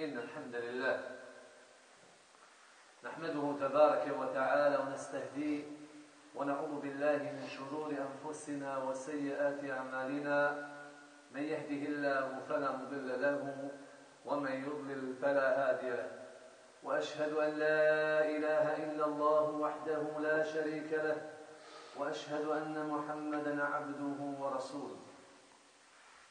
إن الحمد لله نحمده تبارك وتعالى ونستهديه ونعوذ بالله من شرور أنفسنا وسيئات أعمالنا. من يهده الله فلا مضل له ومن يضلل فلا هادي له. وأشهد أن لا إله إلا الله وحده لا شريك له. وأشهد أن محمدا عبده ورسوله.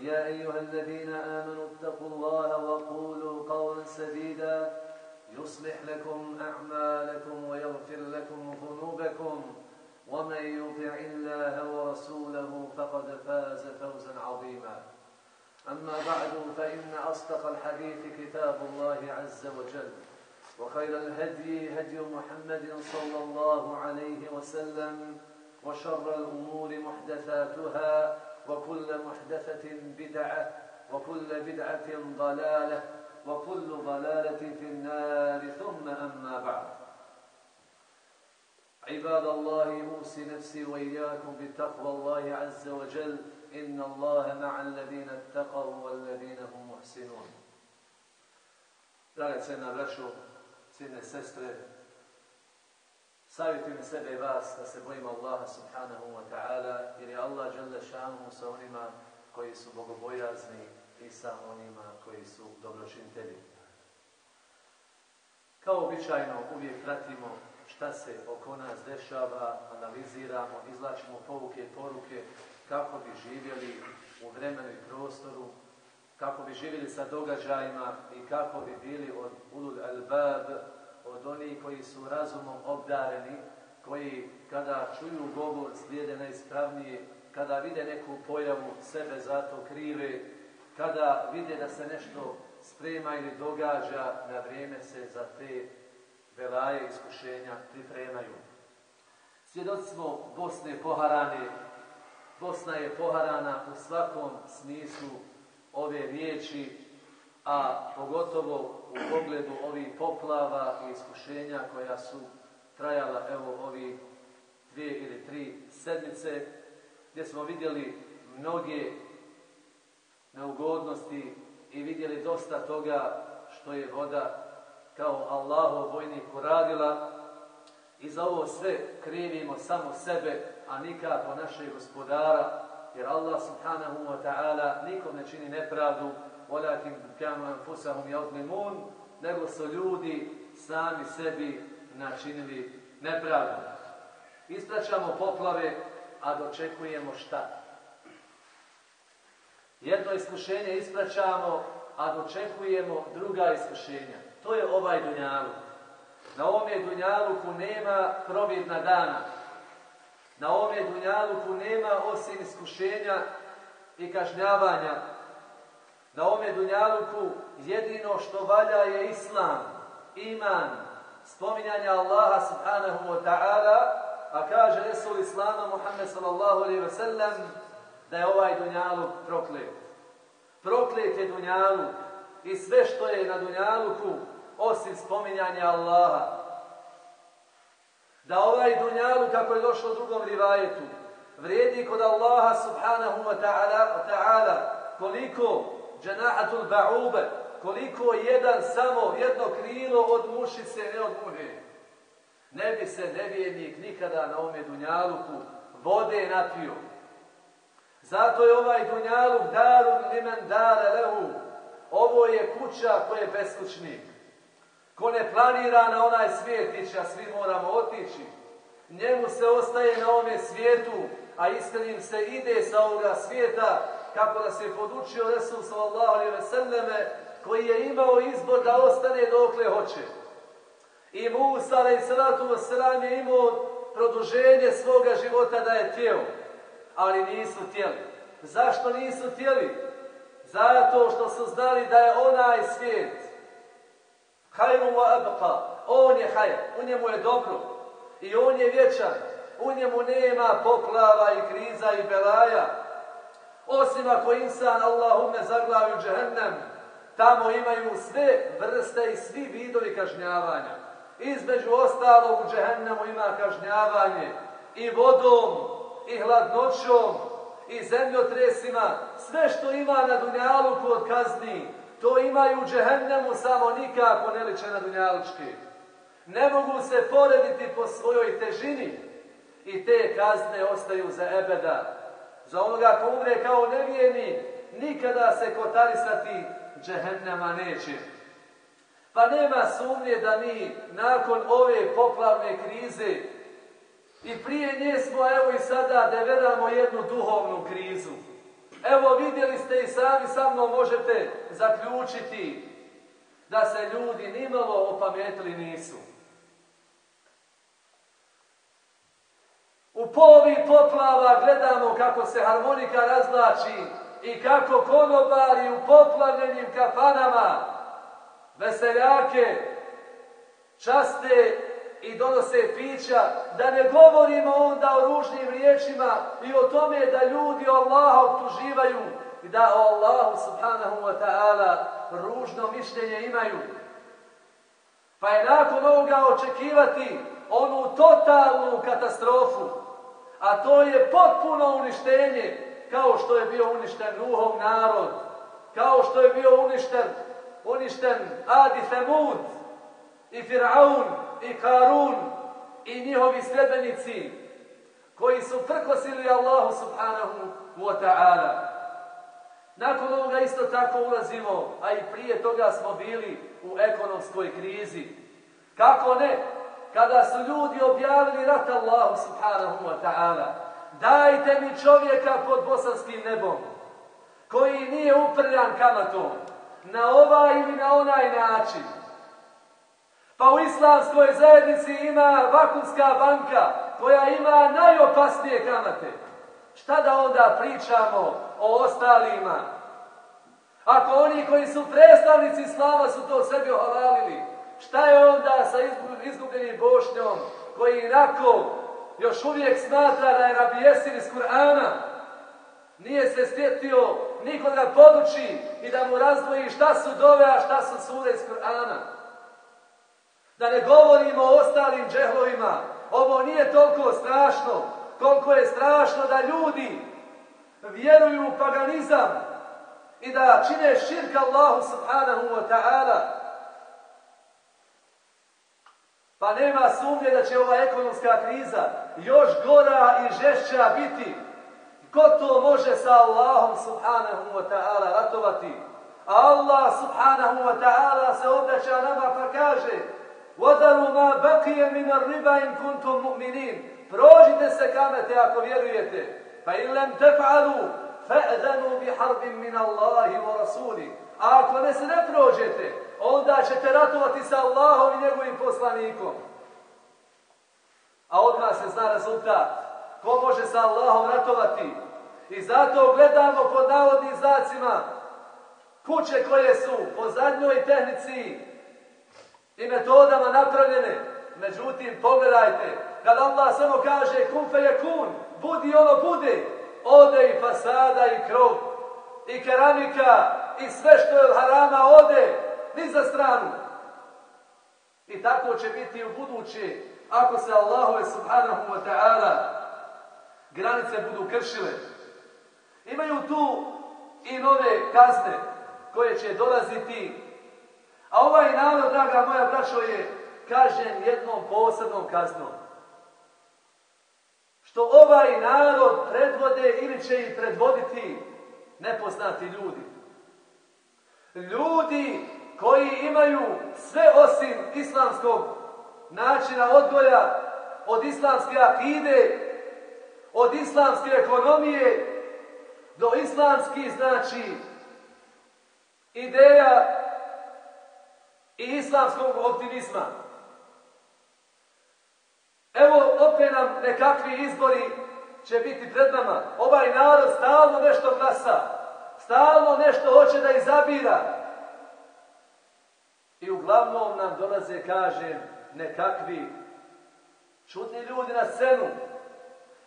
يا أيها الذين آمنوا اتقوا الله وقولوا قولا سديدا. يصلح لكم أعمالكم ويغفر لكم ذنوبكم. ومن يطع الله ورسوله فقد فاز فوزا عظيما. أما بعد فإن أصدق الحديث كتاب الله عز وجل وخير الهدي هدي محمد صلى الله عليه وسلم وشر الأمور محدثاتها وكل محدثة بدعة وكل بدعة ضلالة وكل ضلالة في النار. ثم أما بعد. عباد الله أوصي نفسي وإياكم بتقوى الله عز وجل. إن الله مع الذين اتقوا والذين هم محسنون. Draga cena braćo, cijene sestre, savjetujem sebe i vas da se bojimo Allaha subhanahu wa ta'ala, jer je Allah žele šanuhu sa onima koji su bogobojazni i sa onima koji su dobročinitelji. Kao običajno uvijek pratimo šta se oko nas dešava, analiziramo, izlačimo povuke i poruke kako bi živjeli u vremenu i prostoru, kako bi živjeli sa događajima i kako bi bili od ulul albab, od onih koji su razumom obdareni, koji kada čuju govor slijede najispravnije, kada vide neku pojavu sebe zato krive, kada vide da se nešto sprema ili događa, na vrijeme se za te velaje iskušenja pripremaju. Svjedoci smo Bosne poharane, Bosna je poharana u svakom smislu ove riječi, a pogotovo u pogledu ovih poplava i iskušenja koja su trajala evo ovi dvije ili tri sedmice, gdje smo vidjeli mnoge neugodnosti i vidjeli dosta toga što je voda kao Allahov vojnik uradila. I za ovo sve krivimo samo sebe, a nikako našeg gospodara, jer Allah subhanahu wa ta'ala nikom ne čini nepravdu, walakin kanu anfusahum yadlimun, nego su ljudi sami sebi načinili nepravdu. Ispraćamo poplave, a dočekujemo šta? Jedno iskušenje ispraćamo, a dočekujemo druga iskušenja. To je ovaj dunjaluk. Na ovome dunjaluku nema probjedna dana. Na ovome dunjaluku nema osim iskušenja i kažnjavanja. Na ome dunjaluku jedino što valja je islam, iman, spominjanje Allaha subhanahu wa ta'ala, a kaže Resul Islama Muhammed sallallahu alaihi wa sallam da je ovaj dunjaluk proklet. Proklet je dunjaluk i sve što je na dunjaluku osim spominjanja Allaha. Da ovaj dunjaluk, kako je došlo u drugom rivajetu, vredi kod Allaha subhanahu wa ta'ala ta koliko dženahatul ba'ube, koliko jedan samo, jedno krilo od mušice, ne od muhe. Ne bi se nevjernik nikada na ome dunjaluku vode napio. Zato je ovaj dunjaluk darun limen dare lehu. Ovo je kuća koja je beskućnik. Ko ne planira na onaj svijet ići, a svi moramo otići, njemu se ostaje na ome svijetu, a iskrenim se ide sa ovoga svijeta, kako da se podučio Resul sallallahu alaihi ve selleme, koji je imao izbor da ostane dokle hoće. I Musa alaihi sallatu wasalam je imao produženje svoga života da je tijelo, ali nisu tijeli. Zašto nisu tijeli? Zato što su znali da je onaj svijet Hajru wa abqa. On je hajr, u njemu je dobro. I on je vječan. U njemu nema poplava i kriza i belaja. Osim ako insan Allahumme zaglavi u džehennem, tamo imaju sve vrste i svi vidovi kažnjavanja. Između ostalog u džehennemu ima kažnjavanje i vodom, i hladnoćom, i zemljotresima, sve što ima na Dunjaluku od kazni, to imaju u džehennemu samo nikako ne liče na Dunjalučki. Ne mogu se porediti po svojoj težini i te kazne ostaju za ebeda. Za onoga ko umre kao nevijeni, nikada se kotarisati džehennema neće. Pa nema sumnje da mi nakon ove poplavne krize i prije nje smo evo i sada deveramo jednu duhovnu krizu. Evo vidjeli ste i sami sa mnom možete zaključiti da se ljudi nimalo opametili nisu. U povi poplava gledamo kako se harmonika razlači i kako konobari u poplavljenim kafanama veseljake časte i donose pića, da ne govorimo onda o ružnim riječima i o tome da ljudi Allaha obtuživaju i da o Allahu subhanahu wa ta'ala ružno mišljenje imaju. Pa je nakon ovoga očekivati onu totalnu katastrofu, a to je potpuno uništenje, kao što je bio uništen Nuhov narod, kao što je bio uništen, uništen Adi Femud i Firaun i Karun i njihovi sredbenici koji su prkosili Allahu subhanahu wa ta'ala. Nakon ovoga isto tako ulazimo, a i prije toga smo bili u ekonomskoj krizi. Kako ne? Kada su ljudi objavili rat Allahu subhanahu wa ta'ala, dajte mi čovjeka pod bosanskim nebom, koji nije uprljan kamatom, na ovaj ili na onaj način. Pa u islamskoj zajednici ima Vakumska banka koja ima najopasnije kamate. Šta da onda pričamo o ostalima? Ako oni koji su predstavnici slava su to sebi ohalalili, šta je onda sa izgubljenim bošnjom koji inako još uvijek smatra da je rabijesin iz Kur'ana? Nije se stjetio nikoga poduči i da mu razdvoji šta su dove, a šta su sure iz Kur'ana. Da ne govorimo o ostalim džehlovima. Ovo nije toliko strašno, koliko je strašno da ljudi vjeruju u paganizam i da čine širka Allahu subhanahu wa ta'ala. Pa nema sumnje da će ova ekonomska kriza još gora i žešća biti. Ko to može sa Allahom subhanahu wa ta'ala ratovati? A Allah subhanahu wa ta'ala se obraća nama pa kaže وَدَرُوا مَا بَقِيَ مِنَ الرِّبَا إِن كُنْتُمْ مُؤْمِنِينَ Prožite se kamete ako vjerujete. Pa in lem tef'alu fa'danu bi harbin min Allahi wa rasuli. A ako ne se ne prođete, onda ćete ratovati sa Allahom i njegovim poslanikom. A odmah se zna rezultat. Ko može sa Allahom ratovati? I zato gledamo pod navodnim znacima kuće koje su po zadnjoj tehnici i metodama napravljene. Međutim, pogledajte, kad Allah samo kaže kun fe je kun, budi ono bude, ode i fasada i krov, i keramika, i sve što je od harama ode, ni za stranu. I tako će biti u budući, ako se Allahove subhanahu wa ta'ala granice budu kršile. Imaju tu i nove kazne koje će dolaziti. A ovaj narod, draga moja braćo, je kažen jednom posebnom kaznom. Što ovaj narod predvode ili će ih predvoditi nepoznati ljudi. Ljudi koji imaju sve osim islamskog načina odgoja, od islamske akide, od islamske ekonomije, do islamskih, znači, ideja i islamskog optimizma. Evo, opet nam nekakvi izbori će biti pred nama. Ovaj narod stalno nešto glasa, stalno nešto hoće da izabira. I uglavnom nam dolaze, kažem, nekakvi čudni ljudi na scenu.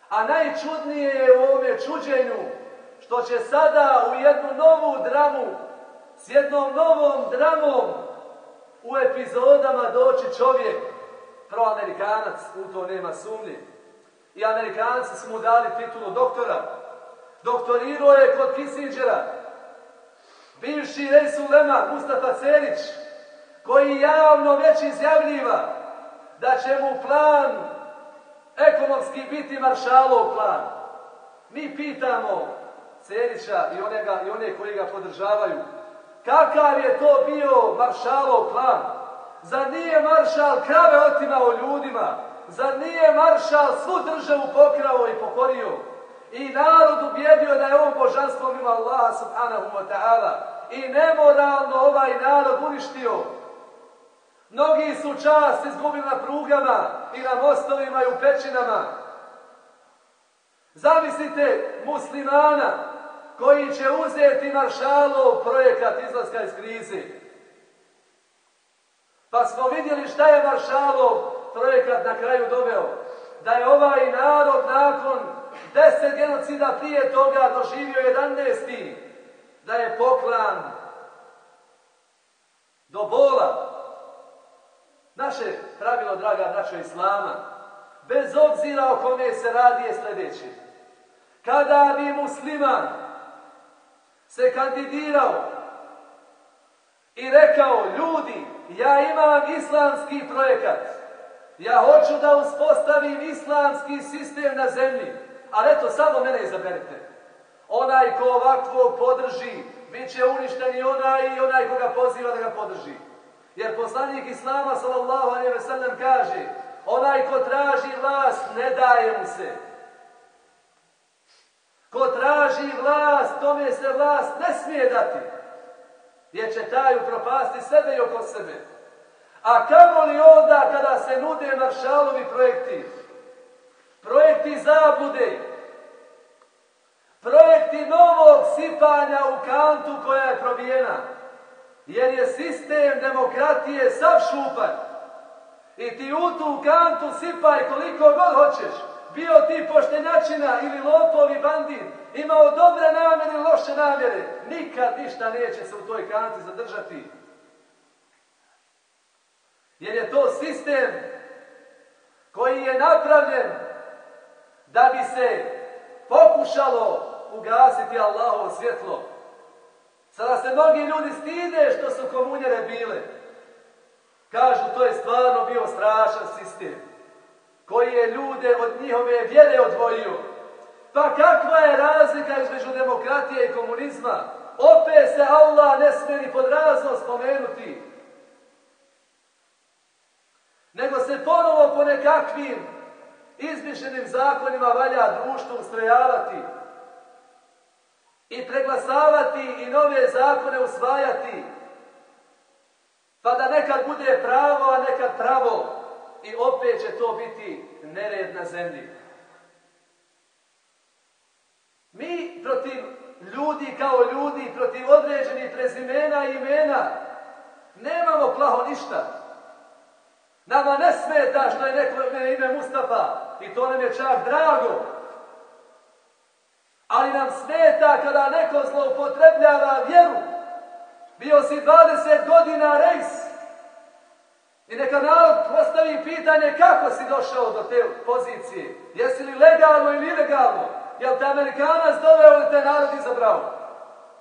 A najčudnije je u ovome čuđenju što će sada u jednu novu dramu, s jednom novom dramom u epizodama doći čovjek, proamerikanac, u to nema sumnje. I amerikanci su mu dali titulu doktora. Doktorirao je kod Kissingera. bivši rejs Lema, Mustafa Cerić, koji javno već izjavljiva da će mu plan ekonomski biti maršalov plan. Mi pitamo Cerića i, onega, i one koji ga podržavaju, kakav je to bio maršalov plan? Zar nije maršal krave otimao ljudima? Zar nije maršal svu državu pokrao i pokorio? I narod ubjedio da je on božanstvo mimo Allaha subhanahu wa ta'ala. I nemoralno ovaj narod uništio. Mnogi su čast izgubili na prugama i na mostovima i u pećinama. Zamislite muslimana koji će uzeti maršalov projekat izlaska iz krize. Pa smo vidjeli šta je maršalov projekat na kraju doveo. Da je ovaj narod nakon deset genocida prije toga doživio jedanesti. Da je poklan do bola. Naše pravilo, draga braćo Islama, bez obzira o kome se radi je sljedeći. Kada bi musliman se kandidirao i rekao, ljudi, ja imam islamski projekat, ja hoću da uspostavim islamski sistem na zemlji, ali eto, samo mene izaberite. Onaj ko ovakvo podrži, bit će uništen i onaj i onaj koga poziva da ga podrži. Jer poslanik Islama sallallahu alaihi ve sellem kaže onaj ko traži vlast ne daje mu se. Ko traži vlast, tome se vlast ne smije dati. Jer će taj upropasti sebe i oko sebe. A kamo li onda kada se nude maršalovi projekti? Projekti zablude. Projekti novog sipanja u kantu koja je probijena jer je sistem demokratije sav šupan. I ti u tu kantu sipaj koliko god hoćeš. Bio ti poštenjačina ili lopovi bandin. imao dobre namjere ili loše namjere, nikad ništa neće se u toj kanti zadržati. Jer je to sistem koji je napravljen da bi se pokušalo ugasiti Allahovo svjetlo. Sada se mnogi ljudi stide što su komunjere bile. Kažu, to je stvarno bio strašan sistem koji je ljude od njihove vjere odvojio. Pa kakva je razlika između demokratije i komunizma? Opet se Allah ne smije ni pod razno spomenuti. Nego se ponovo po nekakvim izmišljenim zakonima valja društvo ustrojavati i preglasavati i nove zakone usvajati, pa da nekad bude pravo, a nekad pravo i opet će to biti nered na zemlji. Mi protiv ljudi kao ljudi, protiv određenih prezimena i imena, nemamo plaho ništa. Nama ne smeta što je neko ime Mustafa i to nam je čak drago. Ali nam smeta kada neko zloupotrebljava vjeru. Bio si 20 godina rejs. I neka narod postavi pitanje kako si došao do te pozicije. Jesi li legalno ili ilegalno? Jel te Amerikanac doveo ili te narod izabrao?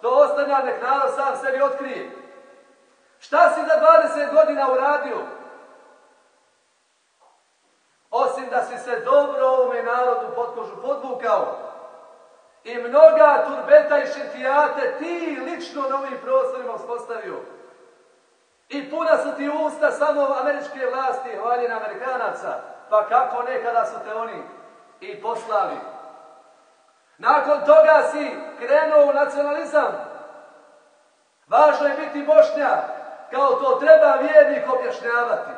To ostavlja nek narod sam sebi otkrije. Šta si za 20 godina uradio? Osim da si se dobro ovome narodu pod kožu podvukao, i mnoga turbeta i šentijate ti lično na ovim prostorima uspostavio. I puna su ti usta samo američke vlasti, hvaljena Amerikanaca, pa kako nekada su te oni i poslali. Nakon toga si krenuo u nacionalizam. Važno je biti bošnja, kao to treba vjernik objašnjavati.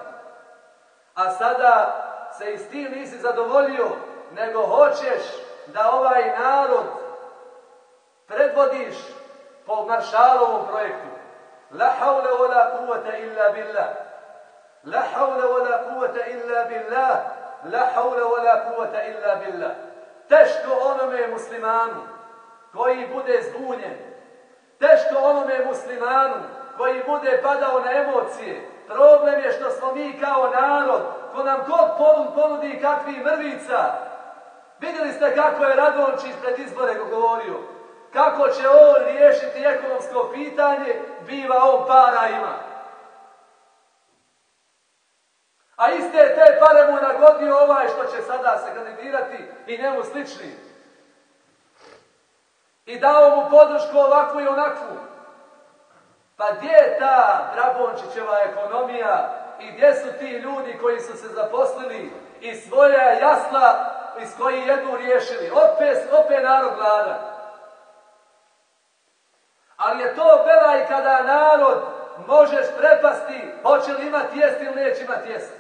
A sada se i s tim nisi zadovoljio, nego hoćeš da ovaj narod predvodiš po maršalovom projektu. La haule wa la kuvata illa billah. La haule wa la kuvata illa billah. La haule wa la kuvata illa billah. Teško onome muslimanu koji bude zbunjen. Teško onome muslimanu koji bude padao na emocije. Problem je što smo mi kao narod, ko nam god ponudi kakvi mrvica. Vidjeli ste kako je Radončić pred izbore govorio. Kako će on riješiti ekonomsko pitanje, biva on para ima. A iste te pare mu nagodio ovaj što će sada se kandidirati i njemu slični. I dao mu podršku ovakvu i onakvu. Pa gdje je ta Drabončićeva ekonomija i gdje su ti ljudi koji su se zaposlili i svoja jasla iz koji jednu riješili? Opet, opet narod glada. Ali je to belaj kada narod možeš prepasti, hoće li imati jest ili neće imati jest.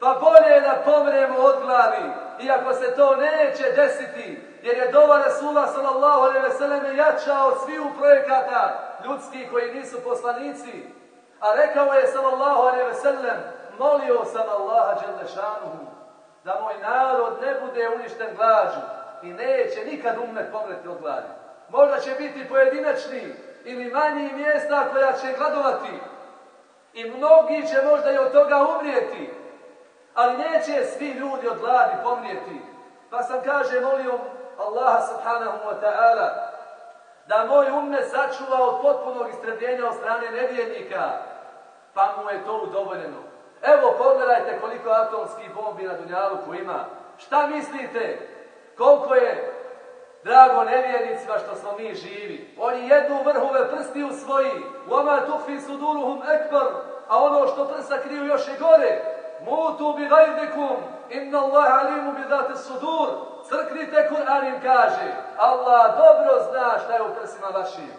Pa bolje je da pomremo od glavi, iako se to neće desiti, jer je dova Rasula sallallahu alaihi ve selleme jača od sviju projekata ljudskih koji nisu poslanici. A rekao je sallallahu alaihi ve sellem, molio sam Allaha Đelešanuhu da moj narod ne bude uništen glađu i neće nikad umet pomreti od gladi. Možda će biti pojedinačni ili manji mjesta koja će gladovati i mnogi će možda i od toga umrijeti, ali neće svi ljudi od gladi pomrijeti. Pa sam kaže, molio Allaha subhanahu wa ta'ala da moj umet sačuva od potpunog istrebljenja od strane nevjernika, pa mu je to udovoljeno. Evo, pogledajte koliko atomskih bombi na Dunjaluku ima. Šta mislite? Koliko je drago nevjernicima što smo mi živi? Oni jednu vrhove prsti u svoji. Uama tufi suduruhum ekbar. A ono što prsa kriju još je gore. Mutu bi gajdikum. Inna Allah alimu bi date sudur. Crknite Kur'an im kaže. Allah dobro zna šta je u prsima vašim.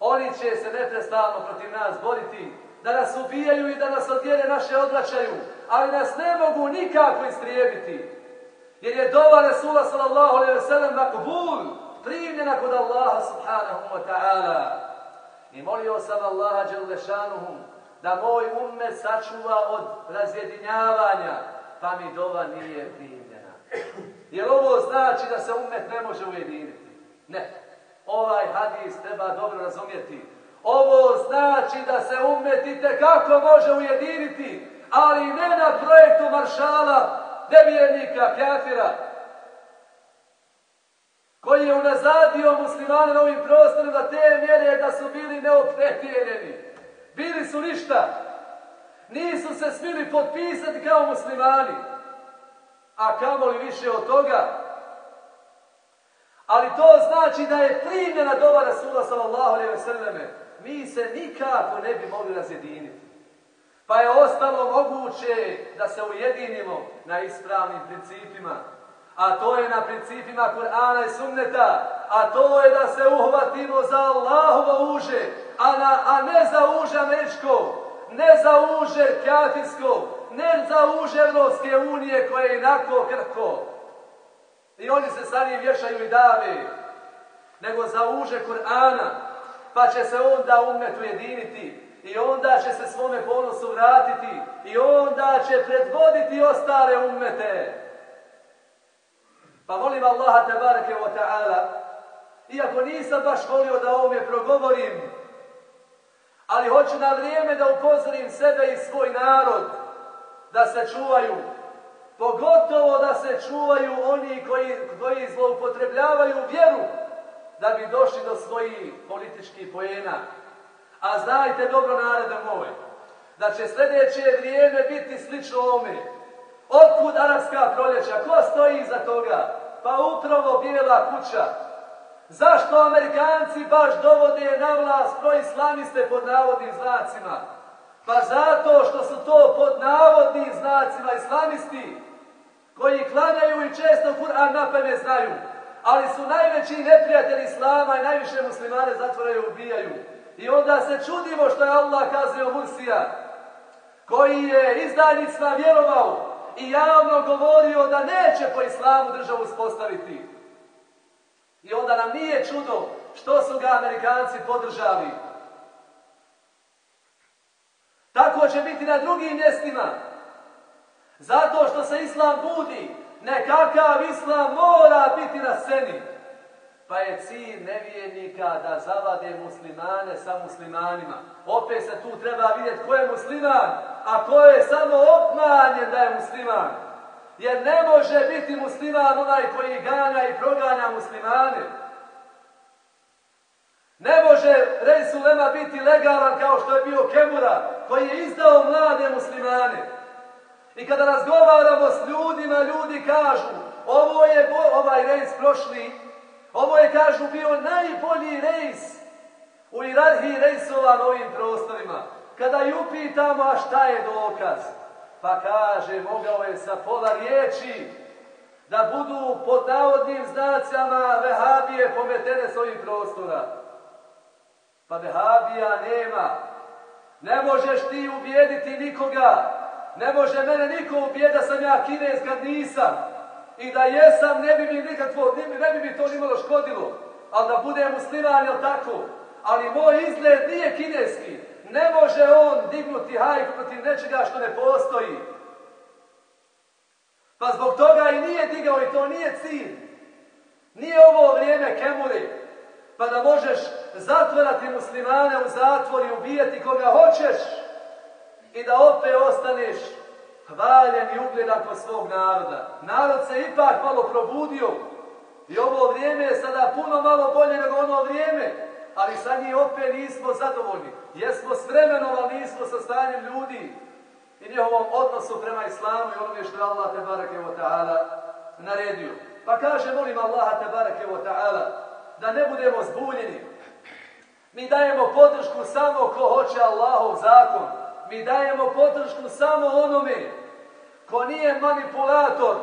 Oni će se neprestano protiv nas boriti da nas ubijaju i da nas od vjere naše odvraćaju, ali nas ne mogu nikako istrijebiti. Jer je dova Resula sallallahu alaihi wa sallam makbul, primljena kod Allaha subhanahu wa ta'ala. I molio sam Allaha dželdešanuhu da moj umme sačuva od razjedinjavanja, pa mi dova nije primljena. Jer ovo znači da se ummet ne može ujediniti. Ne. Ovaj hadis treba dobro razumjeti. Ovo znači da se umetite kako može ujediniti, ali ne na projektu maršala, devjernika, kafira, koji je unazadio muslimane na ovim prostorima te mjere da su bili neopretjereni. Bili su ništa. Nisu se smili potpisati kao muslimani. A kamo li više od toga? Ali to znači da je primjena dova Rasula sallallahu alaihi ve selleme mi se nikako ne bi mogli razjediniti. Pa je ostalo moguće da se ujedinimo na ispravnim principima. A to je na principima Kur'ana i Sunneta. A to je da se uhvatimo za Allahovo uže, a, na, a ne za uže američko, ne za uže kjafirsko, ne za uže Evropske unije koje je inako krko. I oni se sa njim vješaju i dave. Nego za uže Kur'ana, pa će se onda umet ujediniti i onda će se svome ponosu vratiti i onda će predvoditi ostale umete. Pa molim Allaha tabarake wa ta'ala, iako nisam baš volio da ovome progovorim, ali hoću na vrijeme da upozorim sebe i svoj narod da se čuvaju, pogotovo da se čuvaju oni koji, koji zloupotrebljavaju vjeru, da bi došli do svojih političkih pojena. A znajte dobro narode moj, da će sljedeće vrijeme biti slično ome. Otkud arabska proljeća? Ko stoji iza toga? Pa upravo bijela kuća. Zašto Amerikanci baš dovode na vlast proislamiste pod navodnim znacima? Pa zato što su to pod navodnim znacima islamisti koji klanjaju i često Kur'an na pamet znaju ali su najveći neprijatelji Islama i najviše muslimane zatvoraju i ubijaju. I onda se čudimo što je Allah kazio Mursija, koji je izdajnicima vjerovao i javno govorio da neće po Islamu državu uspostaviti. I onda nam nije čudo što su ga Amerikanci podržali. tako će biti na drugim mjestima. Zato što se islam budi, nekakav islam mora biti na sceni. Pa je cilj nevijenika da zavade muslimane sa muslimanima. Opet se tu treba vidjeti ko je musliman, a ko je samo obmanjen da je musliman. Jer ne može biti musliman onaj koji gana i proganja muslimane. Ne može Rejsu Lema biti legalan kao što je bio Kemura, koji je izdao mlade muslimane. I kada razgovaramo s ljudima, ljudi kažu, ovo je ovaj rejs prošli, ovo je, kažu, bio najbolji rejs u irarhiji rejsova na ovim prostorima. Kada ju pitamo, a šta je dokaz? Pa kaže, mogao je sa pola riječi da budu pod navodnim znacama vehabije pometene s ovih prostora. Pa vehabija nema. Ne možeš ti ubijediti nikoga. Ne može mene niko ubijeti da sam ja kinez kad nisam. I da jesam, ne bi mi nikakvo, ne bi mi to nimalo škodilo. Ali da bude musliman, je tako? Ali moj izgled nije kineski. Ne može on dignuti hajku protiv nečega što ne postoji. Pa zbog toga i nije digao i to nije cilj. Nije ovo vrijeme kemuri, Pa da možeš zatvorati muslimane u zatvor i ubijeti koga hoćeš. I da opet ostaneš hvaljen i ugledan kod svog naroda. Narod se ipak malo probudio. I ovo vrijeme je sada puno malo bolje nego ono vrijeme. Ali sa njih opet nismo zadovoljni. Jesmo s vremenom, ali nismo sa stanjem ljudi. I njihovom odnosu prema islamu i onome što je Allah te barake wa ta'ala naredio. Pa kaže, molim Allaha te barake wa ta'ala da ne budemo zbunjeni. Mi dajemo podršku samo ko hoće Allahov zakon. Mi dajemo podršku samo onome ko nije manipulator,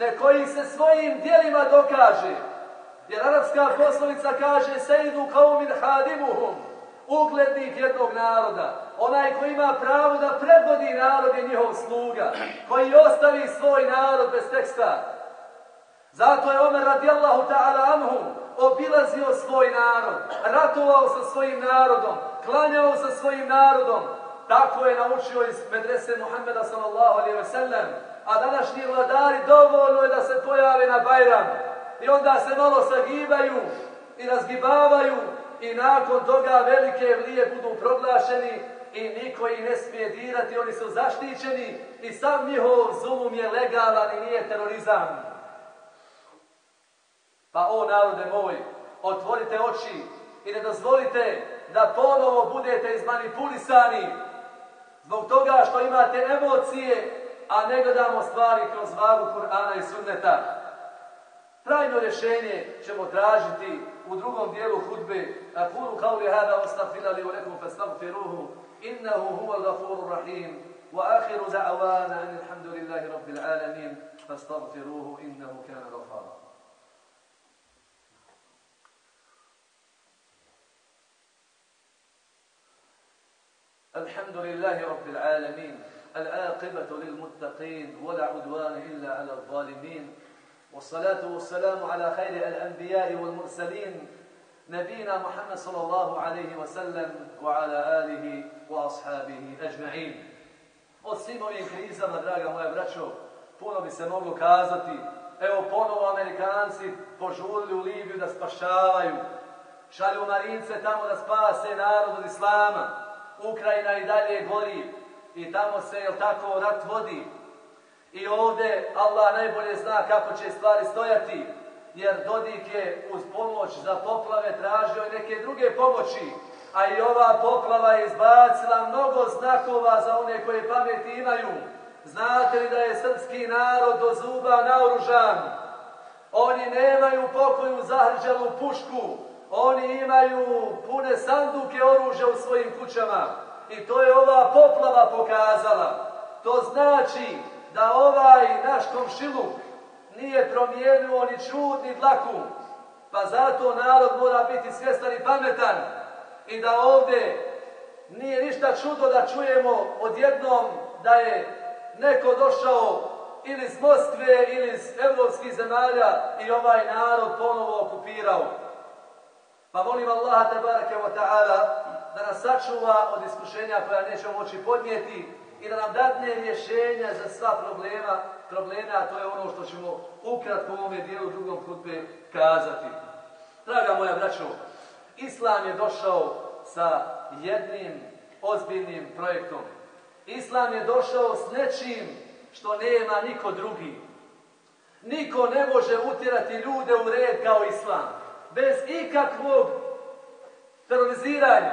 ne koji se svojim dijelima dokaže. Jer arapska poslovica kaže sejdu kaumin hadimuhum, uglednik jednog naroda. Onaj koji ima pravo da predvodi narod je njihov sluga, koji ostavi svoj narod bez teksta. Zato je Omer radijallahu ta'ala anhu obilazio svoj narod, ratovao sa svojim narodom, klanjao sa svojim narodom, Tako je naučio iz medrese Muhammeda sallallahu alaihi ve sellem. A današnji vladari dovoljno je da se pojave na Bajram. I onda se malo sagibaju i razgibavaju. I nakon toga velike vlije budu proglašeni i niko ih ne smije dirati. Oni su zaštićeni i sam njihov zulum je legalan i nije terorizam. Pa o narode moj, otvorite oči i ne dozvolite da ponovo budete izmanipulisani Zbog toga što imate emocije, a ne gledamo stvari kroz vagu Kur'ana i sunneta. Trajno rješenje ćemo tražiti u drugom dijelu hudbe. A kuru kao li hada ostafila li u nekom fastagfiruhu. Innahu huva gafuru rahim. Wa ahiru za'avana alhamdulillahi rabbil alamin. Fastagfiruhu innahu kana gafara. الحمد لله رب العالمين العاقبة للمتقين ولا عدوان إلا على الظالمين والصلاة والسلام على خير الأنبياء والمرسلين نبينا محمد صلى الله عليه وسلم وعلى آله وأصحابه أجمعين Od svim ovim krizama, draga moja braćo, puno bi se moglo kazati. Evo ponovo Amerikanci požurili u Libiju da spašavaju. Šalju marince tamo da spase narod od Islama. Ukrajina i dalje gori i tamo se, jel tako, rat vodi. I ovde Allah najbolje zna kako će stvari stojati, jer Dodik je uz pomoć za poplave tražio i neke druge pomoći, a i ova poplava je izbacila mnogo znakova za one koje pameti imaju. Znate li da je srpski narod do zuba naoružan? Oni nemaju pokoju zahrđalu pušku, Oni imaju pune sanduke oružja u svojim kućama. I to je ova poplava pokazala. To znači da ovaj naš komšiluk nije promijenio ni čud ni dlaku. Pa zato narod mora biti svjestan i pametan. I da ovdje nije ništa čudo da čujemo odjednom da je neko došao ili iz Moskve ili iz evropskih zemalja i ovaj narod ponovo okupirao. Pa molim Allaha tabaraka wa ta'ala da nas sačuva od iskušenja koja nećemo moći podnijeti i da nam dadne rješenja za sva problema, problema, a to je ono što ćemo ukratko u ovome dijelu drugom hutbe kazati. Draga moja braćo, Islam je došao sa jednim ozbiljnim projektom. Islam je došao s nečim što nema niko drugi. Niko ne može utjerati ljude u red kao Islam. Bez ikakvog teroriziranja.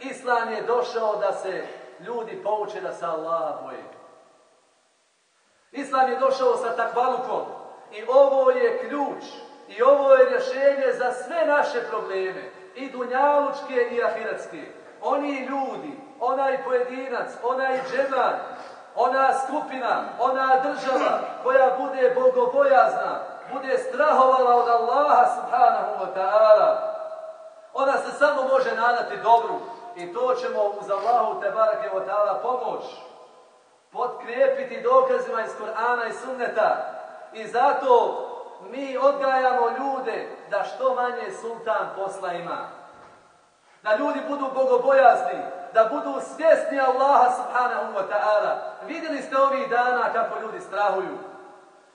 Islam je došao da se ljudi pouče da se Allah boje. Islam je došao sa takvalukom i ovo je ključ i ovo je rješenje za sve naše probleme i dunjalučke i ahiratske. Oni ljudi, onaj pojedinac, onaj džeman, ona skupina, ona država koja bude bogobojazna, bude strahovala od Allaha subhanahu wa ta'ala, ona se samo može nadati dobru i to ćemo uz Allahu tebareke wa ta'ala pomoć potkrijepiti dokazima iz Kur'ana i sunneta i zato mi odgajamo ljude da što manje sultan posla ima. Da ljudi budu bogobojazni, da budu svjesni Allaha subhanahu wa ta'ala. Vidjeli ste ovih dana kako ljudi strahuju.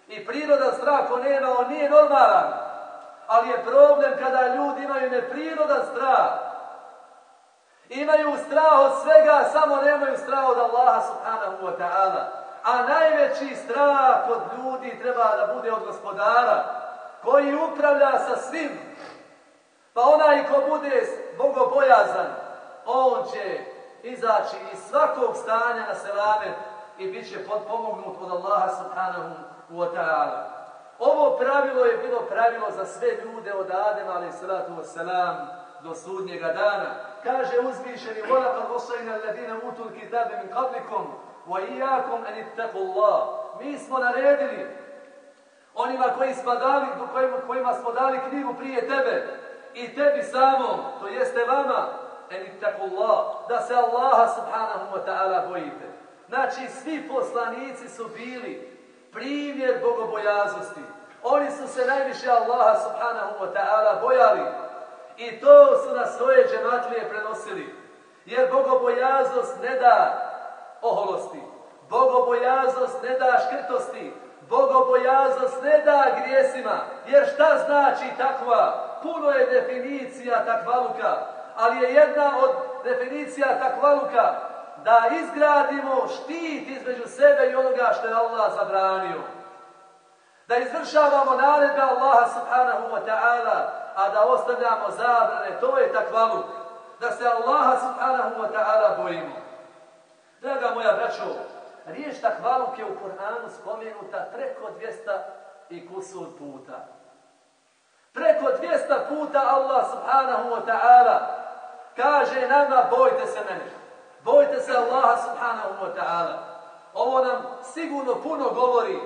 I priroda strah ko nema, on nije normalan. Ali je problem kada ljudi imaju neprirodan strah. Imaju strah od svega, samo nemaju strah od Allaha subhanahu wa ta'ala. A najveći strah kod ljudi treba da bude od gospodara, koji upravlja sa svim. Pa onaj ko bude bogobojazan, on će izaći iz svakog stanja na selamet i bit će pomognut od Allaha subhanahu wa ta'ala. Ovo pravilo je bilo pravilo za sve ljude od Adema alaih salatu wasalam do sudnjega dana. Kaže uzvišeni volakad osajna ladina utul kitabe min kablikom wa iyakum an ittaku Allah. Mi smo naredili onima koji smo dali, kojima, kojima smo dali knjigu prije tebe i tebi samom, to jeste vama, en ittakullah, da se Allaha subhanahu wa ta'ala bojite. Znači, svi poslanici su bili primjer bogobojaznosti. Oni su se najviše Allaha subhanahu wa ta'ala bojali i to su na svoje džematlije prenosili. Jer bogobojaznost ne da oholosti, bogobojaznost ne da škrtosti, bogobojaznost ne da grijesima. Jer šta znači takva? Puno je definicija takvaluka ali je jedna od definicija takvaluka da izgradimo štit između sebe i onoga što je Allah zabranio. Da izvršavamo naredbe Allaha subhanahu wa ta'ala, a da ostavljamo zabrane, to je takvaluk. Da se Allaha subhanahu wa ta'ala bojimo. Draga moja braćo, riječ takvaluk je u Koranu spomenuta preko 200 i kusur puta. Preko 200 puta Allah subhanahu wa ta'ala kaže nama bojte se mene. Bojte se Allaha subhanahu wa ta'ala. Ovo nam sigurno puno govori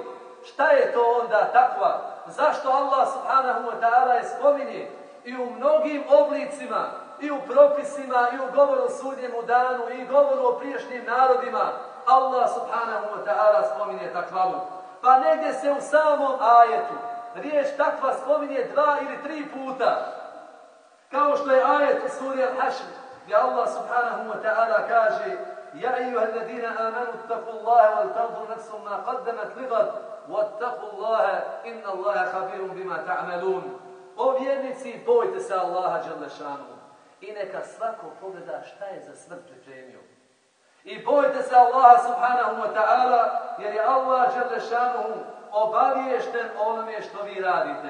šta je to onda takva. Zašto Allah subhanahu wa ta'ala je spominje i u mnogim oblicima i u propisima i u govoru sudnjemu danu i govoru o priješnjim narodima Allah subhanahu wa ta'ala spominje takvalu. Pa negdje se u samom ajetu riječ takva spominje dva ili tri puta. Kao što je ajet u suri Al-Hashr, gdje Allah subhanahu wa ta'ala kaže Ja ejuha alladina amanu taku Allahe wal tanzur nafsum ma qaddamat ligad wattaku Allahe inna Allahe khabirum bima ta'malun. O vjernici, bojte se Allaha Đalešanu i neka svako pogleda šta je za smrt pripremio. I bojte se Allaha subhanahu wa ta'ala jer je Allah Đalešanu obaviješten onome što vi radite.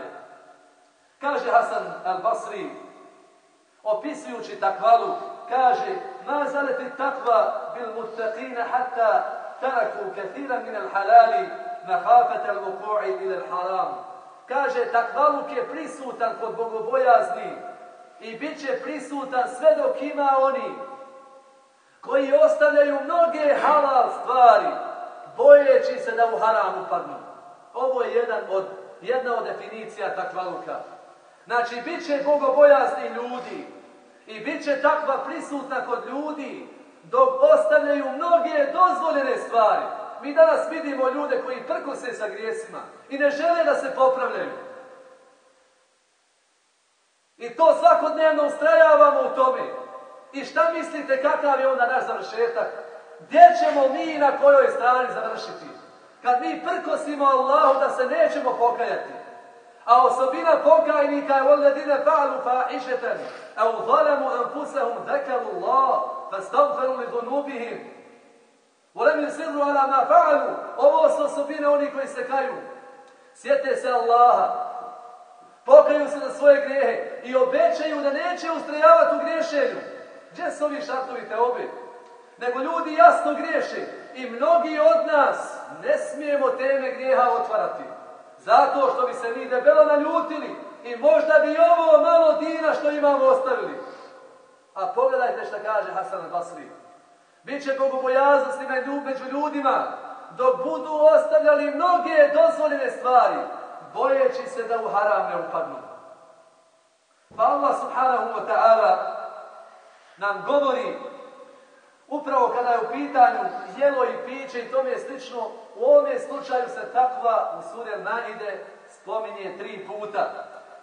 Kaže Hasan al-Basri, opisujući takvalu, kaže ma zaleti takva bil muttaqina hatta taraku kathira min al halali mahafata al vuku'i ila al haram. Kaže takvaluk je prisutan kod bogobojazni i bit će prisutan sve dok ima oni koji ostavljaju mnoge halal stvari bojeći se da u haram upadnu. Ovo je jedan od, jedna od definicija takvaluka. Znači, bit će bogobojazni ljudi i bit će takva prisutna kod ljudi dok ostavljaju mnoge dozvoljene stvari. Mi danas vidimo ljude koji prkose sa grijesima i ne žele da se popravljaju. I to svakodnevno ustrajavamo u tome. I šta mislite kakav je onda naš završetak? Gdje ćemo mi na kojoj strani završiti? Kad mi prkosimo Allahu da se nećemo pokajati. A osobina pokajnika je voledine fa'lu fa'išetan, A u zalemu enfusehum zekaru Allah. Fa stavferu li dunubihim. Volem li sirru ala ma fa'lu. Ovo su osobine oni koji se kaju. Sjete se Allaha. Pokaju se za svoje grehe. I obećaju da neće ustrajavati u grešenju. Gdje su ovi šartovi te obi? Nego ljudi jasno greši. I mnogi od nas ne smijemo teme grijeha otvarati. Zato što bi se mi debelo naljutili i možda bi ovo malo dina što imamo ostavili. A pogledajte što kaže Hasan al-Basri. Biće bogobojaznosti među ljudima dok budu ostavljali mnoge dozvoljene stvari, bojeći se da u haram ne upadnu. Pa Allah subhanahu wa ta'ala nam govori upravo kada je u pitanju jelo i piće i tome je slično, u ovom slučaju se takva u suri Naide spominje tri puta.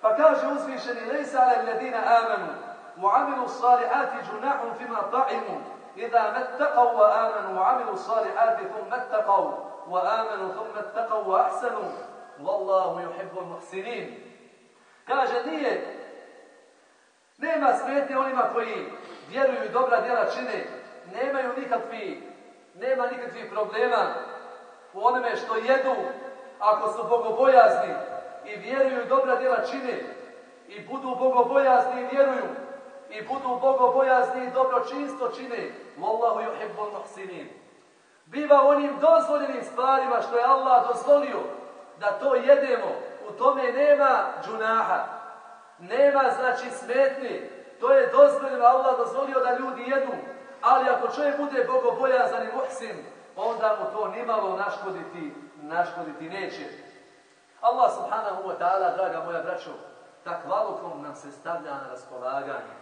Pa kaže uzvišeni Lejsa ala ledina amanu wa amilu salihati džunahum fima ta'imu idha mettaqav wa amanu muamilu amilu salihati thum mettaqav wa amanu thum mettaqav wa ahsanu wallahu yuhibbu muhsinin. Kaže nije nema smetnje onima koji vjeruju i dobra djela čine nemaju nikakvi, nema nikakvih problema u onome što jedu, ako su bogobojazni i vjeruju dobra djela čine i budu bogobojazni i vjeruju i budu bogobojazni i dobročinstvo čine, Wallahu yuhibbul muhsinin. Biva onim dozvoljenim stvarima što je Allah dozvolio da to jedemo, u tome nema džunaha, nema znači smetnje, to je dozvoljeno, Allah dozvolio da ljudi jedu, Ali ako čovjek bude bogobojazan i muhsin, onda mu to nimalo naškoditi, naškoditi neće. Allah subhanahu wa ta'ala, draga moja braćo, takvalukom nam se stavlja na raspolaganje.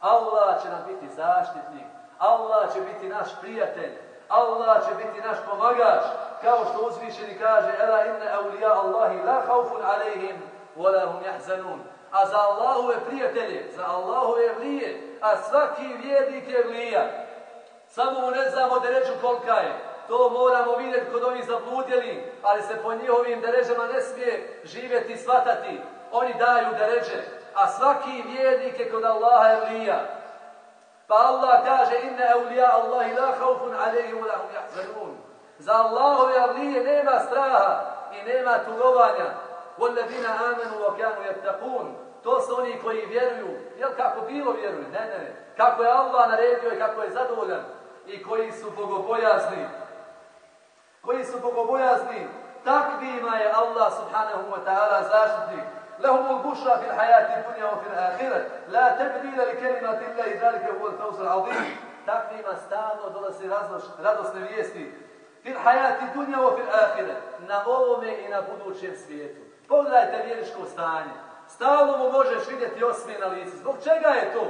Allah će nam biti zaštitnik, Allah će biti naš prijatelj, Allah će biti naš pomagač, kao što uzvišeni kaže, Ela inne awliya Allahi la haufun alejhim, wala hum jahzanun. A za Allahove prijatelje, za Allahove vlije, a svaki vjernik je vlija. Samo mu ne znamo da reću kolika je. To moramo vidjeti kod ovih zabludjeli, ali se po njihovim deređama ne smije živjeti i svatati. Oni daju deređe, a svaki vjernik je kod Allaha je vlija. Pa Allah kaže, inne eulija Allahi la haufun alaihi u lahum jahzanun. Za Allahove vlije nema straha i nema tugovanja. وَالَّذِينَ آمَنُوا وَكَانُوا يَتَّقُونَ To su oni koji vjeruju. Jel kako bilo vjeruju? Ne, ne, ne. Kako je Allah naredio i kako je zadovoljan. I koji su bogobojazni. Koji su bogobojazni. Takvima je Allah subhanahu wa ta'ala zaštitnik. لهم البشرى في الحياة الدنيا وفي الآخرة لا تبديل لكلمة الله ذلك هو الفوز العظيم takvima stalno dolazi radosne vijesti fil hayati dunya wa fil akhirah na ovome i na budućem svijetu pogledajte vjeriško stanje Stalno mu možeš vidjeti osmije na lici. Zbog čega je to?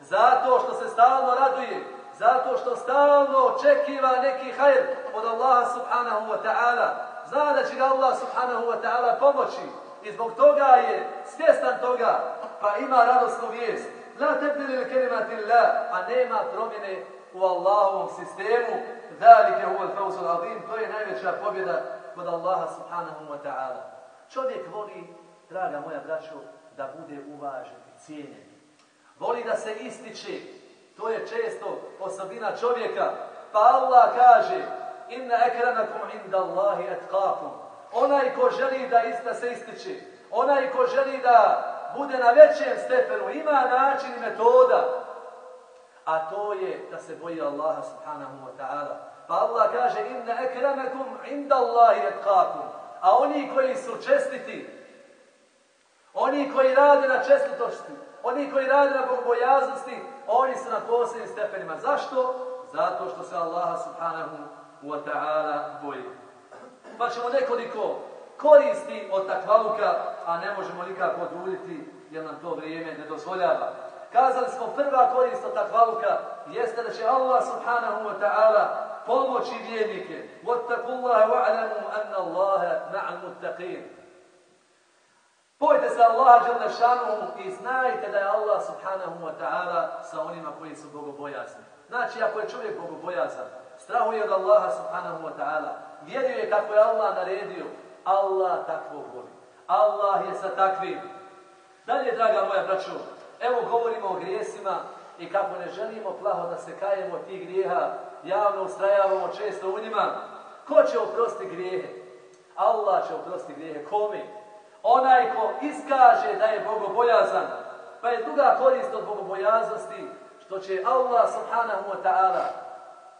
Zato što se stalno raduje. Zato što stalno očekiva neki hajr od Allaha subhanahu wa ta'ala. Zna da će ga Allah subhanahu wa ta'ala pomoći. I zbog toga je svjestan toga. Pa ima radosnu vijest. La tebdili li kelimati la. A nema promjene u Allahovom sistemu. Zalike huva l-fawsul adim. To je najveća pobjeda kod Allaha subhanahu wa ta'ala. Čovjek voli draga moja braćo, da bude uvažen i cijenjen. Voli da se ističe, to je često osobina čovjeka, pa Allah kaže, inna ekranakum inda Allahi etkakum. Onaj ko želi da ista se ističe, onaj ko želi da bude na većem stepenu, ima način i metoda, a to je da se boji Allaha subhanahu wa ta'ala. Pa Allah kaže, inna ekranakum inda Allahi etkakum. A oni koji su čestiti, Oni koji rade na čestitosti, oni koji rade na bogobojaznosti, oni su na posebnim stepenima. Zašto? Zato što se Allaha subhanahu wa ta'ala boji. Pa ćemo nekoliko koristi od takvaluka, a ne možemo nikako oduliti jer nam to vrijeme ne dozvoljava. Kazali smo prva korist od takvaluka jeste da će Allah subhanahu wa ta'ala pomoći vjernike. وَاتَّقُوا اللَّهَ وَعْلَمُوا أَنَّ اللَّهَ مَعَ الْمُتَّقِينَ Bojte se Allaha Đelešanu i znajte da je Allah subhanahu wa ta'ala sa onima koji su bogobojazni. Znači, ako je čovjek bogobojazan, strahuje od Allaha subhanahu wa ta'ala, vjeruje kako je Allah naredio, Allah takvog voli. Allah je sa takvim. Dalje, draga moja braćo, evo govorimo o grijesima i kako ne želimo plaho da se kajemo tih grijeha, javno ustrajavamo često u njima. Ko će oprosti grijehe? Allah će oprosti grijehe. Kome? Onaj ko iskaže da je bogobojazan, pa je druga korist od bogobojaznosti, što će Allah subhanahu wa ta'ala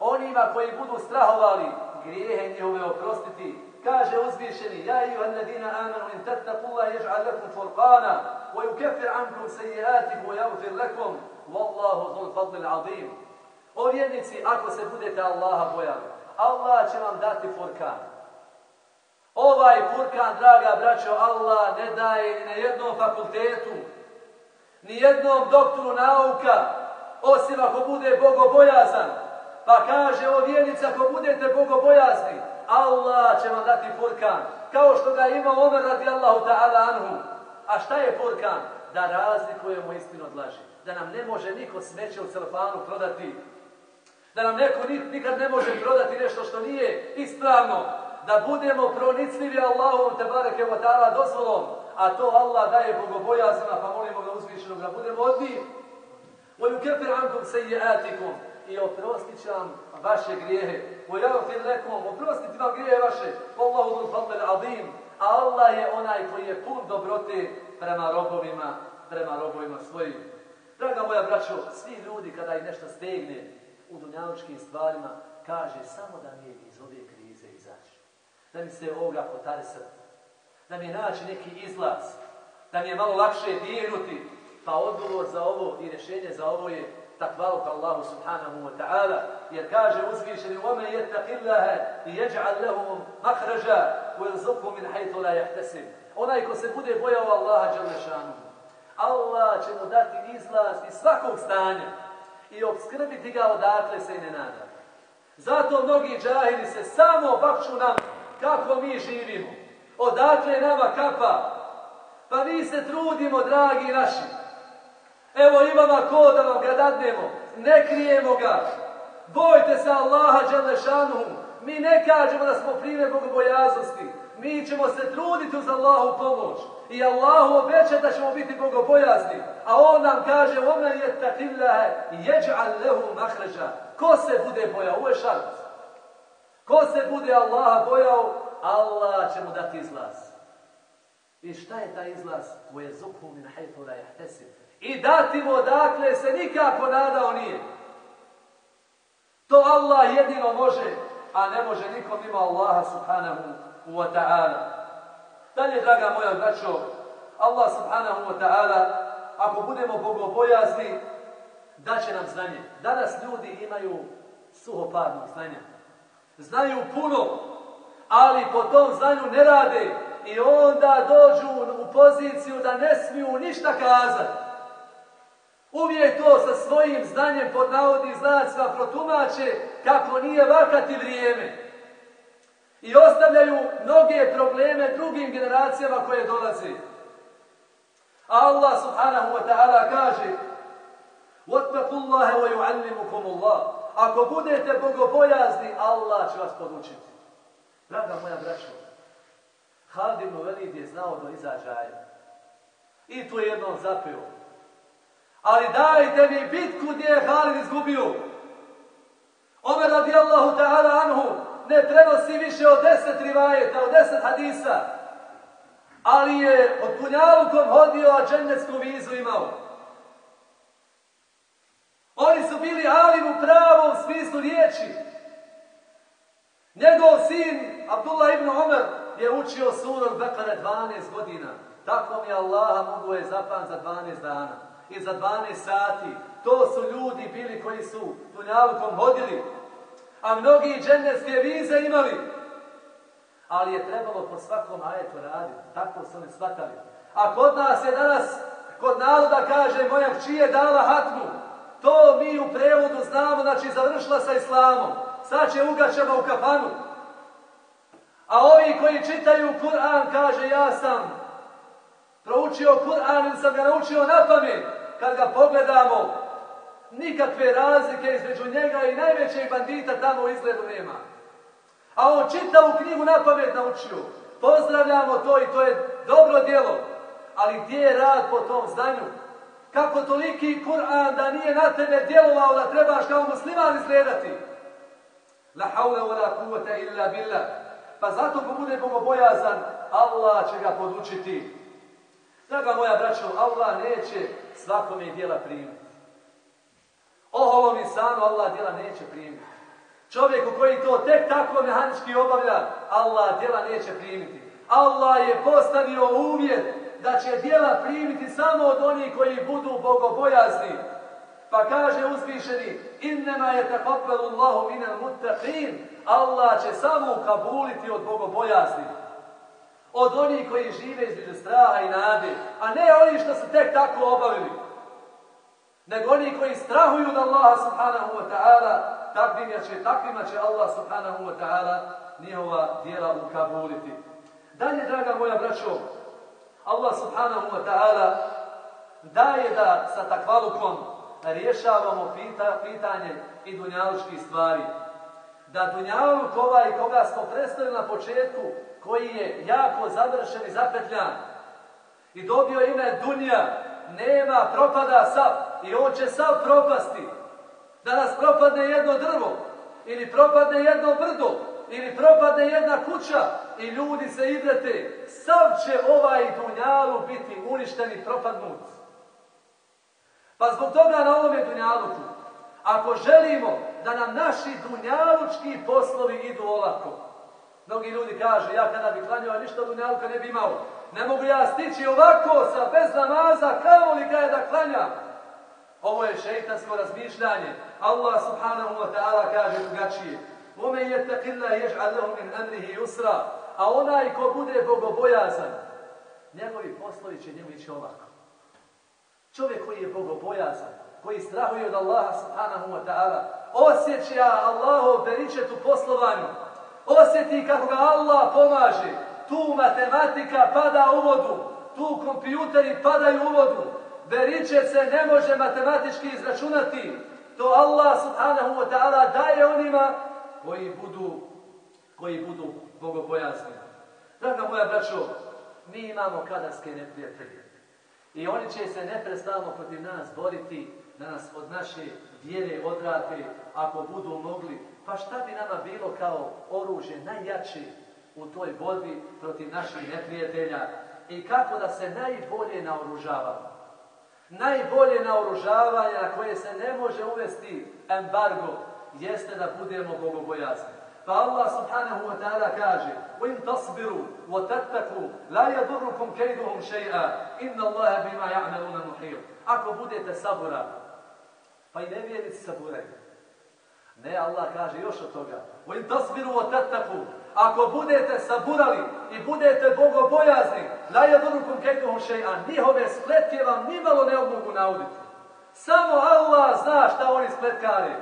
onima koji budu strahovali grijehe njihove oprostiti, kaže uzvišeni, ja i juhan ladina amanu in tattaku Allah jež'al lakum furqana, wa yukefir ankum sejiatih, wa yagfir lakum, wallahu zul fadlil azim. O vjernici, ako se budete Allaha bojali, Allah će vam dati furkan. Ovaj furkan, draga braćo, Allah ne daje ni na jednom fakultetu, ni jednom doktoru nauka, osim ako bude bogobojazan. Pa kaže o vjernici, ako budete bogobojazni, Allah će vam dati furkan. Kao što ga ima Omer radi Allahu ta'ala anhu. A šta je furkan? Da razlikujemo istinu od laži. Da nam ne može niko smeće u celofanu prodati. Da nam neko nikad ne može prodati nešto što nije ispravno Da budemo pronicljivi Allahom te bareke wa ta'ala dozvolom. A to Allah daje bogobojazima, pa molimo ga uzvišenog da budemo od njih. وَيُكَفِرْ عَنْكُمْ سَيِّئَاتِكُمْ I oprostit će vam vaše grijehe. وَيَغْفِرْ لَكُمْ Oprostit vam grijehe vaše. وَاللَّهُ ذُو الْفَضْلِ الْعَظِيمِ A Allah je onaj koji je pun dobrote prema robovima, prema robovima svojim. Draga moja braćo, svi ljudi kada ih nešto stegne u dunjavučkim stvarima, kaže samo da mi je iz ove krize izaći. Da mi se ovoga potare srce. Da mi je naći neki izlaz. Da mi je malo lakše dirnuti Pa odgovor za ovo i rješenje za ovo je takvaluk Allahu subhanahu wa ta'ala. Jer kaže uzvišeni وَمَنْ يَتَّقِ اللَّهَ يَجْعَلْ لَهُمْ مَخْرَجَا وَيَرْزُقُ مِنْ حَيْثُ لَا يَحْتَسِمْ Onaj ko se bude bojao Allaha Đalešanu, Allah će mu dati izlaz iz svakog stanja i obskrbiti ga odakle se i ne nada. Zato mnogi džahili se samo bakću nam kako mi živimo. Odakle nama kapa. Pa mi se trudimo, dragi naši, Evo imamo ko da vam ga dadnemo. Ne krijemo ga. Bojte se Allaha Đalešanu. Mi ne kažemo da smo primjer bogobojaznosti. Mi ćemo se truditi uz Allahu pomoć. I Allahu obeća da ćemo biti bogobojazni. A on nam kaže, omen je takillahe, jeđa'al lehu mahređa. Ko se bude bojao? Ovo je šart. Ko se bude Allaha bojao, Allah će mu dati izlaz. I šta je taj izlaz? Ovo min hajtu la jahtesim i dati mu odakle se nikako nadao nije. To Allah jedino može, a ne može nikom ima Allaha subhanahu wa ta'ala. Dalje, draga moja braćo, Allah subhanahu wa ta'ala, ako budemo bogobojazni, daće nam znanje. Danas ljudi imaju suhoparno znanje. Znaju puno, ali po tom znanju ne rade i onda dođu u poziciju da ne smiju ništa kazati. Uvijek to sa svojim znanjem pod navodnim znacima protumače kako nije vakati vrijeme. I ostavljaju mnoge probleme drugim generacijama koje dolaze. Allah subhanahu wa ta'ala kaže وَاتَّقُوا اللَّهَ وَيُعَلِّمُكُمُ اللَّهُ Ako budete bogobojazni, Allah će vas podučiti. Draga moja braćo, Halid ibn Velid je znao da izađaja. I tu jednom zapio ali dajte mi bitku gdje je Halid izgubio. Omer radijallahu ta'ala anhu ne prenosi više od deset rivajeta, od deset hadisa, ali je od punjalukom hodio, a džennetsku vizu imao. Oni su bili alim u pravom smislu riječi. Njegov sin, Abdullah ibn Omer, je učio surog Bekare 12 godina. Tako mi Allaha mogu je zapan za 12 dana i za 12 sati. To su ljudi bili koji su dunjalukom hodili. A mnogi dženevske vize imali. Ali je trebalo po svakom ajetu raditi. Tako su oni shvatali. A kod nas je danas, kod naroda kaže moja čije dala hatmu. To mi u prevodu znamo, znači završila sa islamom. Sad će ugaćama u kafanu. A ovi koji čitaju Kur'an kaže ja sam proučio Kur'an ili sam ga naučio na pamet, kad ga pogledamo, nikakve razlike između njega i najvećeg bandita tamo u izgledu nema. A on čita u knjigu na pamet naučio. Pozdravljamo to i to je dobro djelo. Ali gdje je rad po tom znanju? Kako toliki Kur'an da nije na tebe djelovao da trebaš kao musliman izgledati? La haula wa la kuvata illa billah. Pa zato ko bude bogobojazan, Allah će ga podučiti. Draga moja braćo, Allah neće svakome djela primiti. Oholom samo Allah djela neće primiti. Čovjeku koji to tek tako mehanički obavlja, Allah djela neće primiti. Allah je postavio uvjet da će djela primiti samo od onih koji budu bogobojazni. Pa kaže uzvišeni, innema je taqabbalu Allahu minel muttaqin. Allah će samo ukabuliti od bogobojazni. Od onih koji žive između straha i nade, a ne oni što su tek tako obavili. Nego oni koji strahuju od Allaha subhanahu wa ta'ala, takvim će, takvima će Allah subhanahu wa ta'ala njihova djela ukabuliti. Dalje, draga moja braćo, Allah subhanahu wa ta'ala daje da sa takvalukom rješavamo pita, pitanje i dunjalučkih stvari. Da dunjaluk ovaj koga smo predstavili na početku, koji je jako završen i zapetljan i dobio ime Dunja, nema, propada sav i on će sav propasti. Da nas propadne jedno drvo ili propadne jedno brdo ili propadne jedna kuća i ljudi se ibrate, sav će ovaj dunjalu biti uništen i propadnut. Pa zbog toga na ovome dunjaluku, ako želimo da nam naši dunjalučki poslovi idu olako, mnogi ljudi kaže, ja kada bi klanjao, ništa dunjaluka ne bi imao. Ne mogu ja stići ovako sa bez namaza, kao li ga je da klanjam. Ovo je šeitansko razmišljanje. Allah subhanahu wa ta'ala kaže drugačije. Ome je taqilla jež'al lehu min amrihi yusra. A onaj ko bude bogobojazan, njegovi poslovi će njemu ići ovako. Čovjek koji je bogobojazan, koji strahuje od Allaha subhanahu wa ta'ala, osjeća Allahov beričet u poslovanju, osjeti kako ga Allah pomaže, tu matematika pada u vodu, tu kompjuteri padaju u vodu, beričet se ne može matematički izračunati, to Allah subhanahu wa ta'ala daje onima koji budu, koji budu bogobojazni. Draga moja braćo, mi imamo kadarske neprijatelje. I oni će se neprestano protiv nas boriti, da nas od naše vjere odrate, ako budu mogli. Pa šta bi nama bilo kao oružje najjače u toj borbi protiv naših neprijatelja? I kako da se najbolje naoružavamo? Najbolje naoružavanje na koje se ne može uvesti embargo jeste da budemo bogobojazni. Pa Allah subhanahu wa ta'ala kaže وَإِن تَصْبِرُوا وَتَتَّكُوا لَا يَدُرُّكُمْ كَيْدُهُمْ شَيْئًا إِنَّ اللَّهَ بِمَا يَعْمَلُونَ مُحِيرٌ Ako budete saburali, pa i nevjernici saburaju. Ne, Allah kaže još od toga. وَإِن تَصْبِرُوا وَتَتَّكُوا Ako budete saburali i budete bogobojazni, لَا يَدُرُّكُمْ كَيْدُهُمْ شَيْئًا Njihove spletke vam nimalo ne mogu nauditi. Samo Allah zna šta oni spletkari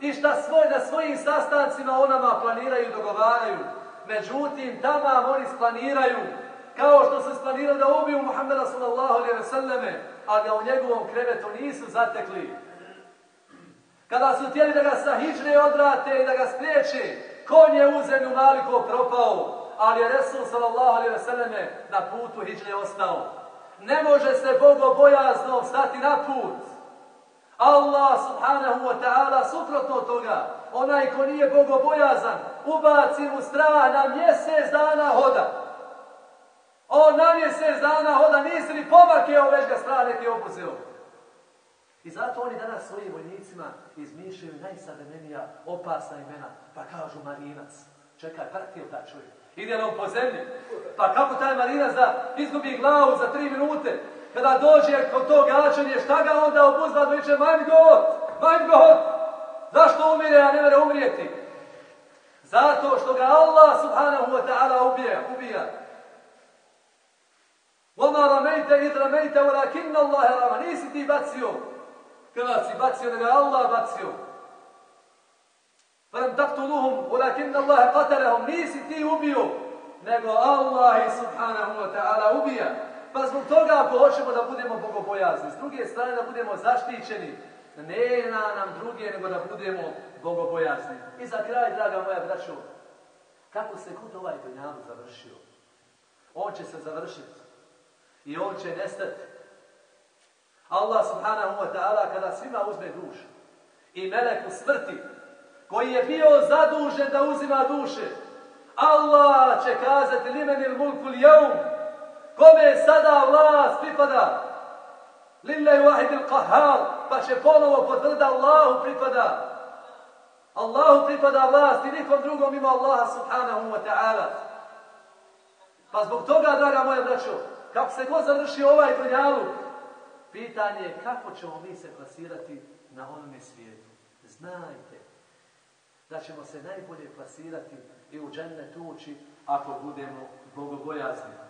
i šta svoj, na svojim sastancima onama planiraju i dogovaraju. Međutim, tamo oni splaniraju kao što se splanirali da ubiju Muhammeda sallallahu alaihi ve selleme, a ga u njegovom krevetu nisu zatekli. Kada su htjeli da ga sa odrate i da ga spriječe, kon je u zemlju naliko propao, ali je Resul sallallahu alaihi ve selleme na putu hijdžne ostao. Ne može se bogobojazno stati na put. Allah subhanahu wa ta'ala suprotno toga, onaj ko nije bogobojazan, ubaci mu strah na mjesec dana hoda. On na mjesec dana hoda, nisi ni pomakeo, već ga strah neki opuzeo. I zato oni danas svojim vojnicima izmišljaju najsavremenija opasna imena, pa kažu Marinac. Čekaj, pratio ta čovjek. Ide on po zemlji. Pa kako taj Marinac da izgubi glavu za tri minute, kada dođe kod tog gačenje, šta ga onda obuzva da viče, mein Gott, mein zašto umire, a ne mere umrijeti? Zato što ga Allah subhanahu wa ta'ala ubija, ubija. Voma ramejte id ramejte, walakin Allahe rama, nisi ti bacio, kada si bacio, nego Allah bacio. Falam taktuluhum, walakin Allahe qatalahum, nisi ti ubio, nego Allah subhanahu wa ta'ala ubija. Pa zbog toga ako hoćemo da budemo bogobojazni, s druge strane da budemo zaštićeni, ne na nam druge nego da budemo bogobojazni. I za kraj, draga moja braćo, kako se kod ovaj dunjavu završio? On će se završiti i on će nestati. Allah subhanahu wa ta'ala kada svima uzme dušu i meleku smrti koji je bio zadužen da uzima duše, Allah će kazati limenil mulkul jaum kome sada vlast pripada? Lillahi wahidil qahar pa će ponovo potvrditi Allahu pripada. Allahu pripada vlast i nikom drugom ima Allaha subhanahu wa ta'ala. Pa zbog toga draga moja braćo kako se god završi ovaj dunjalu pitanje je kako ćemo mi se klasirati na onome svijetu. Znajte da ćemo se najbolje klasirati i u džennet ući ako budemo bogobojazni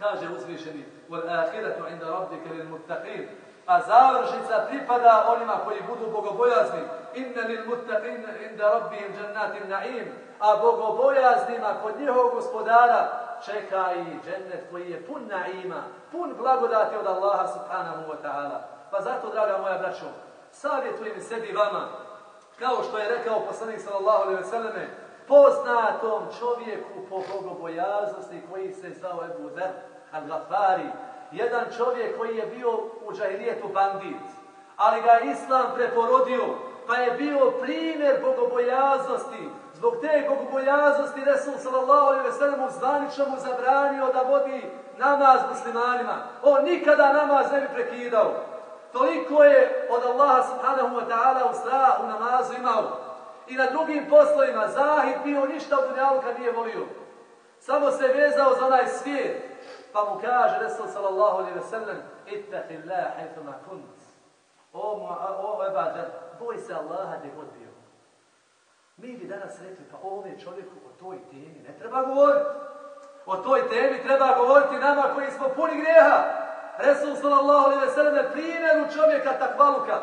Kaže uzvišeni, وَالْآخِرَةُ عِنْدَ رَبِّكَ لِلْمُتَّقِينَ A završnica pripada onima koji budu bogobojazni. إِنَّ لِلْمُتَّقِينَ عِنْدَ رَبِّهِمْ جَنَّاتِ النَّعِيمِ A bogobojaznima kod njihovog gospodara čeka i džennet koji je pun naima, pun blagodati od Allaha subhanahu wa ta'ala. Pa zato, draga moja braćo, savjetujem sebi vama, kao što je rekao poslanik sallallahu alejhi ve selleme poznatom čovjeku po bogobojaznosti koji se zvao Ebu Zer Al-Ghaffari, jedan čovjek koji je bio u džahilijetu bandit ali ga je Islam preporodio pa je bio primjer bogobojaznosti zbog te bogobojaznosti Resul sallallahu alejhi ve sellem zvanično mu zabranio da vodi namaz muslimanima on nikada namaz ne bi prekidao Toliko je od Allaha subhanahu wa ta'ala u strahu namazu imao. I na drugim poslovima zahid bio ništa od dunjalka nije volio. Samo se vezao za onaj svijet. Pa mu kaže Resul sallallahu alaihi ve sellem ittaqi Allah hajtu ma kunt. O, o ebadan, boj se Allaha gdje god bio. Mi bi danas rekli, pa ovome čovjeku o toj temi ne treba govoriti. O toj temi treba govoriti nama koji smo puni grijeha. Resul sallallahu alaihi ve sellem je primjer u čovjeka takvaluka.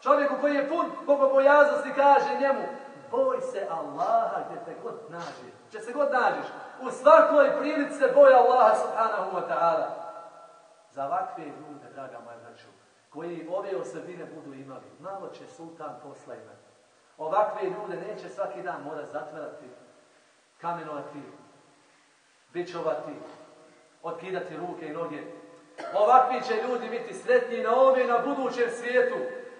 Čovjeku koji je pun bogobojaznosti kaže njemu boj se Allaha gdje te god nađe. Če se god nađeš. U svakoj prilici se boja Allaha subhanahu wa ta'ala. Za ovakve ljude, draga moja braću, koji ove osobine budu imali, malo će sultan posla imati. Ovakve ljude neće svaki dan mora zatvarati, kamenovati, bičovati, otkidati ruke i noge, Ovakvi će ljudi biti sretni na ovom i na budućem svijetu.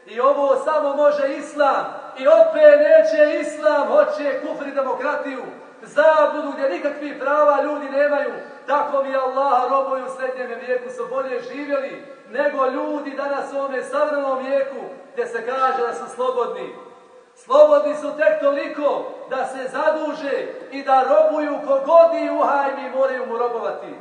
I ovo samo može islam. I opet neće islam, hoće kufri demokratiju. Zabudu gdje nikakvi prava ljudi nemaju. Tako mi Allah roboju u srednjem vijeku su bolje živjeli nego ljudi danas u ovome savremenom vijeku gdje se kaže da su slobodni. Slobodni su tek toliko da se zaduže i da robuju kogodi u hajmi moraju mu robovati.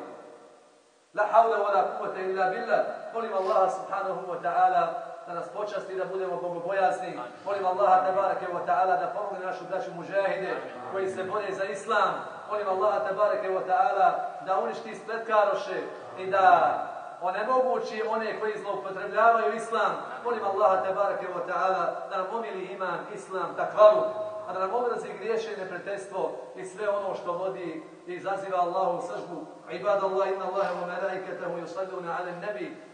La haula wa la kuvvete illa billah. Molim Allaha subhanahu wa ta'ala da nas počasti da budemo bogobojazni. Molim Allaha tabarake wa ta'ala da pomogne našu braću mužahide koji se bore za islam. Molim Allaha tabarake wa ta'ala da uništi spletkaroše i da onemogući one koji zloupotrebljavaju islam. Molim Allaha tabarake wa ta'ala da nam omili iman, islam, takvalu a da nam obrazi griješe i nepretestvo i sve ono što vodi i izaziva Allahu sržbu. Ibad Allah, inna Allahe wa melaiketahu yusalluna ala nebi.